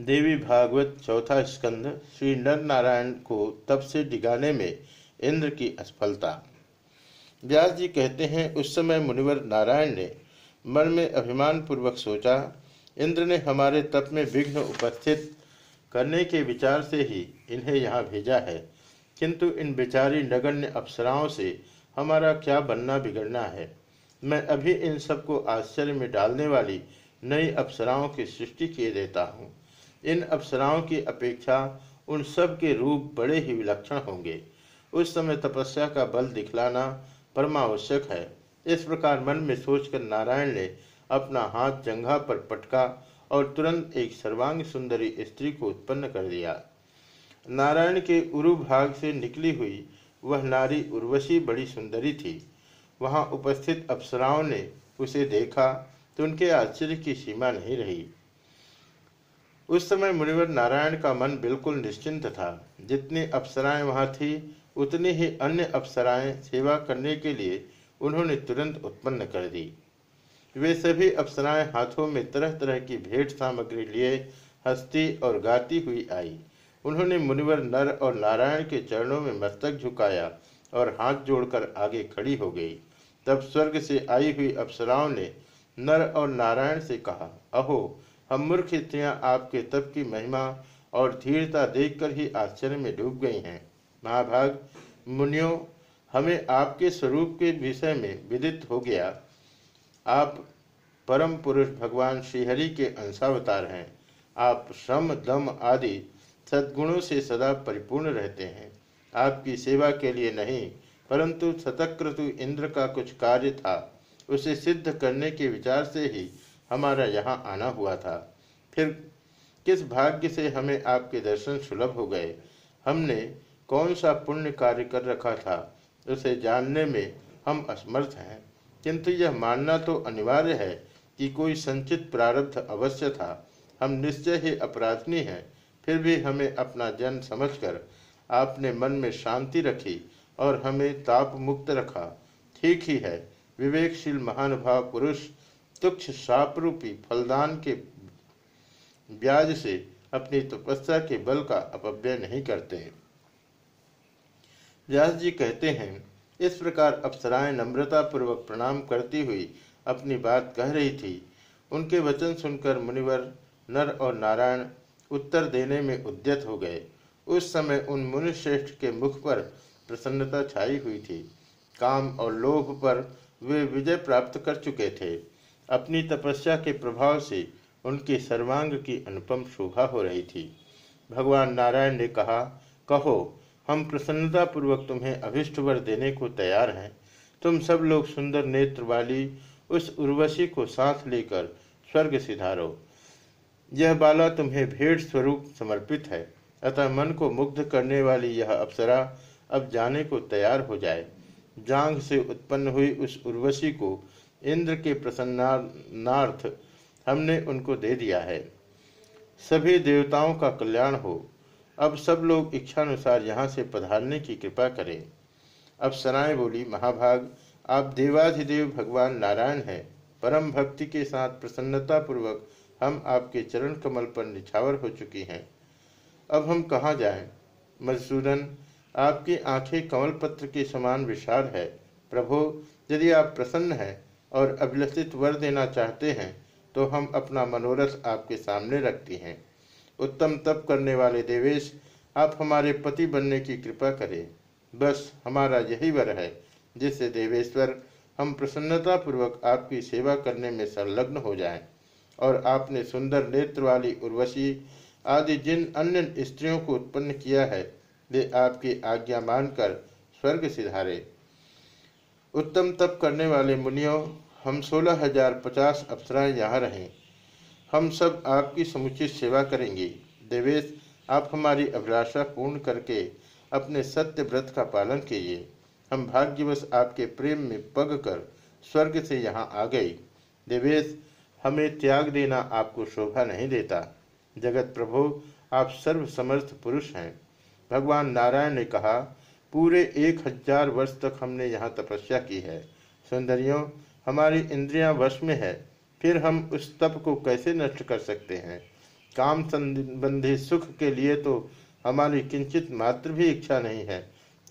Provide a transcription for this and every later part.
देवी भागवत चौथा स्कंद श्री नर नारायण को तप से डिगाने में इंद्र की असफलता। व्यास जी कहते हैं, उस समय मुनिवर नारायण ने मन में अभिमान पूर्वक सोचा, इंद्र ने हमारे तप में विघ्न उपस्थित करने के विचार से ही इन्हें यहाँ भेजा है। किंतु इन बेचारी नगण्य अप्सराओं से हमारा क्या बनना बिगड़ना है? मैं अभी इन सबको आश्चर्य में डालने वाली नई अप्सराओं की सृष्टि किए देता हूँ। इन अप्सराओं की अपेक्षा उन सब के रूप बड़े ही विलक्षण होंगे। उस समय तपस्या का बल दिखलाना परमावश्यक है। इस प्रकार मन में सोचकर नारायण ने अपना हाथ जंघा पर पटका और तुरंत एक सर्वांग सुंदरी स्त्री को उत्पन्न कर दिया नारायण के उरु भाग से निकली हुई वह नारी उर्वशी बड़ी सुंदरी थी। वहाँ उपस्थित अप्सराओं ने उसे देखा तो उनके आश्चर्य की सीमा नहीं रही। उस समय मुनिवर नारायण का मन बिल्कुल निश्चिंत था। जितनी अप्सराएँ वहाँ थी, उतनी ही अन्य अप्सराएँ सेवा करने के लिए उन्होंने तुरंत उत्पन्न कर दी। वे सभी अप्सराएँ हाथों में तरह तरह की भेंट सामग्री लिए, हंसती और गाती हुई आई। उन्होंने मुनिवर नर और नारायण के चरणों में मस्तक झुकाया और हाथ जोड़कर आगे खड़ी हो गई। तब स्वर्ग से आई हुई अप्सराओं ने नर और नारायण से कहा, अहो हम मूर्ख स्त्रियाँ आपके तप की महिमा और धीरता देखकर ही आश्चर्य में डूब गई हैं। महाभाग, मुनियों, हमें आपके स्वरूप के विषय में विदित हो गया। आप परम पुरुष भगवान श्रीहरि के अंशावतार हैं। आप श्रम, दम आदि सद्गुणों से सदा परिपूर्ण रहते हैं। आपकी सेवा के लिए नहीं, परंतु शतक्रतु इंद्र का कुछ कार्य था। उसे सिद्ध करने के विचार से ही हमारा यहाँ आना हुआ था। फिर किस भाग्य से हमें आपके दर्शन सुलभ हो गए? हमने कौन सा पुण्य कार्य कर रखा था? उसे जानने में हम असमर्थ हैं। किंतु यह मानना तो अनिवार्य है कि कोई संचित प्रारब्ध अवश्य था। हम निश्चय ही अपराधनी हैं। फिर भी हमें अपना जन्म समझकर आपने मन में शांति रखी और हमें ताप मुक्त रखा। ठीक ही है। विवेकशील महानुभाव पुरुष तुक्ष साप रूपी फलदान के ब्याज से अपनी तपस्या के बल का अपव्यय नहीं करते। व्यास जी कहते हैं, इस प्रकार अप्सराएँ नम्रता पूर्वक प्रणाम करती हुई अपनी बात कह रही थी। उनके वचन सुनकर मुनिवर नर और नारायण उत्तर देने में उद्यत हो गए। उस समय उन मुनिश्रेष्ठ के मुख पर प्रसन्नता छाई हुई थी। काम और लोभ पर वे विजय प्राप्त कर चुके थे। अपनी तपस्या के प्रभाव से उनके सर्वांग की अनुपम शोभा हो रही थी। भगवान नारायण ने कहा, कहो, हम प्रसन्नता पूर्वक तुम्हें अभिष्ट वर देने को तैयार हैं। तुम सब लोग सुंदर नेत्र वाली उस उर्वशी को साथ लेकर स्वर्ग सिधारो। यह बाला तुम्हें भेंट स्वरूप समर्पित है। अतः मन को मुग्ध करने वाली यह अप्सरा अब जाने को तैयार हो जाए। जांग से उत्पन्न हुई उस उर्वशी को इंद्र के प्रसन्नार्थ हमने उनको दे दिया है। सभी देवताओं का कल्याण हो। अब सब लोग इच्छानुसार यहाँ से पधारने की कृपा करें। अब सराय बोली, महाभाग, आप देवाधिदेव भगवान नारायण हैं। परम भक्ति के साथ प्रसन्नता पूर्वक हम आपके चरण कमल पर निछावर हो चुकी हैं। अब हम कहाँ जाएँ? मधुसूदन, आपकी आँखें कमल पत्र के समान विशाल है। प्रभो, यदि आप प्रसन्न हैं और अभिलषित वर देना चाहते हैं तो हम अपना मनोरथ आपके सामने रखती हैं। उत्तम तप करने वाले देवेश, आप हमारे पति बनने की कृपा करें। बस हमारा यही वर है, जिससे देवेश्वर, हम प्रसन्नता पूर्वक आपकी सेवा करने में संलग्न हो जाएँ। और आपने सुंदर नेत्र वाली उर्वशी आदि जिन अन्य स्त्रियों को उत्पन्न किया है, वे आपकी आज्ञा मानकर स्वर्ग सिधारे उत्तम तप करने वाले मुनियों हम सोलह हज़ार पचास अप्सराएँ यहाँ रहें। हम सब आपकी समुचित सेवा करेंगे। देवेश, आप हमारी अभिलाषा पूर्ण करके अपने सत्य व्रत का पालन कीजिए। हम भाग्यवश आपके प्रेम में पग कर स्वर्ग से यहाँ आ गए। देवेश, हमें त्याग देना आपको शोभा नहीं देता। जगत प्रभु, आप सर्व समर्थ पुरुष हैं। भगवान नारायण ने कहा, पूरे एक हज़ार वर्ष तक हमने यहाँ तपस्या की है। सुंदरियों हमारी इंद्रियाँ वश में है, फिर हम उस तप को कैसे नष्ट कर सकते हैं? काम संबंधी सुख के लिए तो हमारी किंचित मात्र भी इच्छा नहीं है,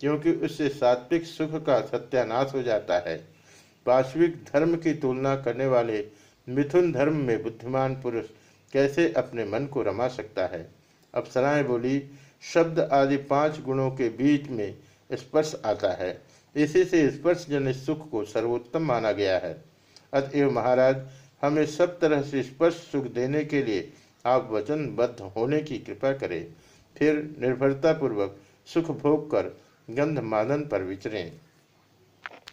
क्योंकि उससे सात्विक सुख का सत्यानाश हो जाता है। पाश्विक धर्म की तुलना करने वाले मिथुन धर्म में बुद्धिमान पुरुष कैसे अपने मन को रमा सकता है? अप्सराएँ बोली, शब्द आदि पाँच गुणों के बीच में स्पर्श आता है। इसी से स्पर्श जनित सुख को सर्वोत्तम माना गया है। अतएव महाराज, हमें सब तरह से स्पर्श सुख देने के लिए आप वचनबद्ध होने की कृपा करें। फिर निर्भरतापूर्वक सुख भोग कर गंध मादन पर विचरें।